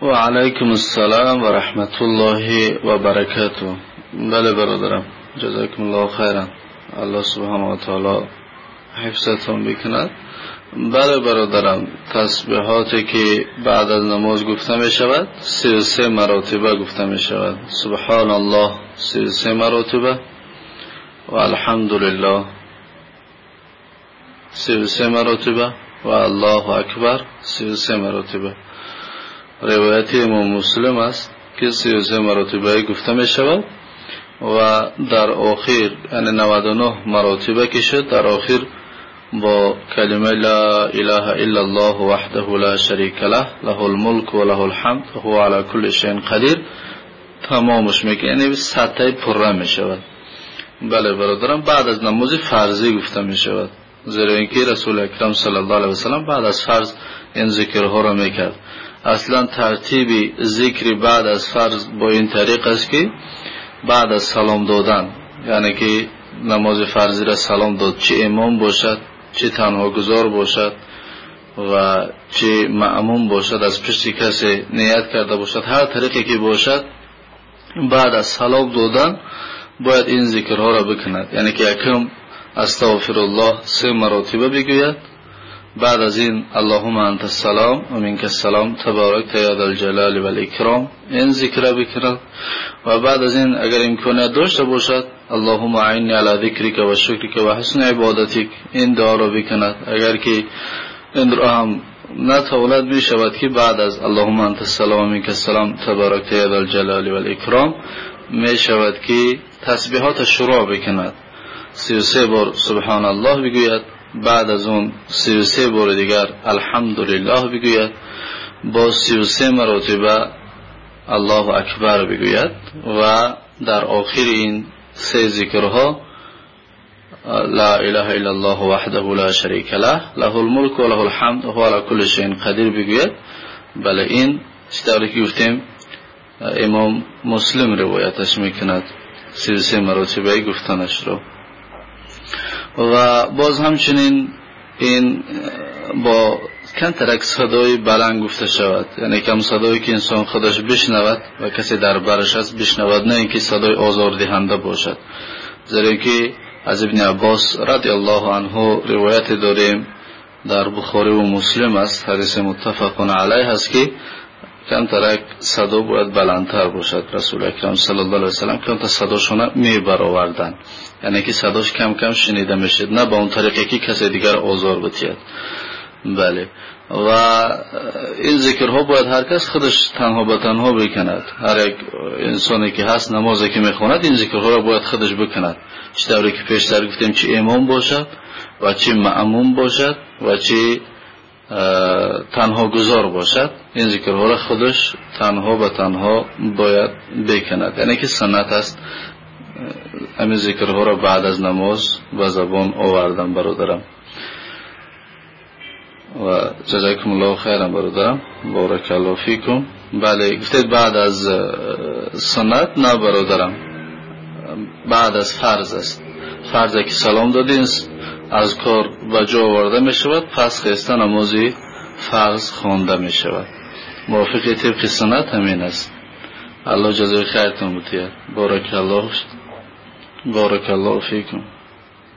و علیکم السلام و رحمت الله و برکاته بله برادرم جزاکم الله خیرا الله سبحانه و تعالی حفظتون بکند. بله برادرم تسبیحاتی که بعد از نماز گفته می شود سی سه مراتبه گفته می شود. سبحان الله سی سه مراتبه. و الحمدلله سی و سه مراتبه. و الله اکبر سی سه مراتبه. روایت امام مسلم است که سی و سه مراتبه گفته می شود و در آخر یعنی 99 مراتبه که شد در آخر با کلمه لا اله الا الله وحده لا شریک له له الملک و له الحمد هو على كل شيء قدیر تمامش می‌کنه. یعنی سطح پره می شود بله برادرم بعد از نماز فرضی گفته می شود زیرا اینکه رسول اکرم صلی الله علیه وسلم بعد از فرض این ذکرها را می‌کرد. اصلا ترتیب ذکر بعد از فرض با این طریق است که بعد از سلام دادن یعنی که نماز فرضی را سلام داد چه امام باشد چه تنها گذار باشد و چه معموم باشد از پشت کسی نیت کرده باشد هر طریقی که باشد بعد از سلام دادن باید این ذکرها را بکند. یعنی که یکم استغفر الله سه مراتبه بگوید. بعد از این اللهم انت السلام و منک السلام تبارک یا الجلال و الاکرام این ذکر بکند و بعد از این اگر امکانیت داشته باشد اللهم عینی علی ذکرک و شکرک و حسن عبادتک. این دعا را بکند. اگر که این را هم نتواند می شود که بعد از اللهم انت السلام و منک السلام تبارک یا الجلال و الاکرام می شود که تسبیحات شروع بکند. سی و سه بار سبحان الله بگوید. بعد از اون سی و سه بار دیگر الحمدلله بگوید. با سی و سه مراتبه الله اکبر بگوید. و در آخر این سه ذکرها لا اله الا الله وحده لا شریک له له الملک و له الحمد و على كل شيء قدیر بگوید. بله این چطوری که گفتیم؟ امام مسلم روایتش می‌کند. سی و سه مراتبه گفتنش رو. و باز همچنین این با کن ترک صدای بلند گفته شود. یعنی کم صدایی که انسان خودش بشنود و کسی در برش است بشنود نه اینکه صدای آزار دهنده باشد. زیرا که از ابن عباس رضی الله عنه روایت داریم در بخاری و مسلم است حدیث متفقون علیه است که کم ترک صدا باید بلندتر باشد رسول اکرم صلی الله علیه وسلم کم تا صداشون می برآوردن. یعنی که صداش کم کم شنیده می‌شد نه با اون طریقی که کسی دیگر آزار بتید. بله. و این ذکرها باید هر کس خودش تنها به تنها بکند. هر یک انسانی که هست نمازی که می‌خواند این ذکرها را باید خودش بکند. چطوری که پیشتر گفتیم چه امام باشد و چه معموم باشد و چه تنها گذار باشد این ذکرها را خودش تنها به تنها باید بکند. یعنی که سنت است همین ذکرها را بعد از نماز به زبان آوردم برادرم. و جزاکم الله خیرم برادرم. بارک الله فیکم. بله گفتید بعد از سنت؟ نه برادرم. بعد از فرض است. فرض که سلام دادین از کار و جا آورده می شود پس خیسته نمازی فرض خوانده می شود. موافق طبق سنت همین است. الله جزای خیرتون بتید بارک الله بارک الله فیکم.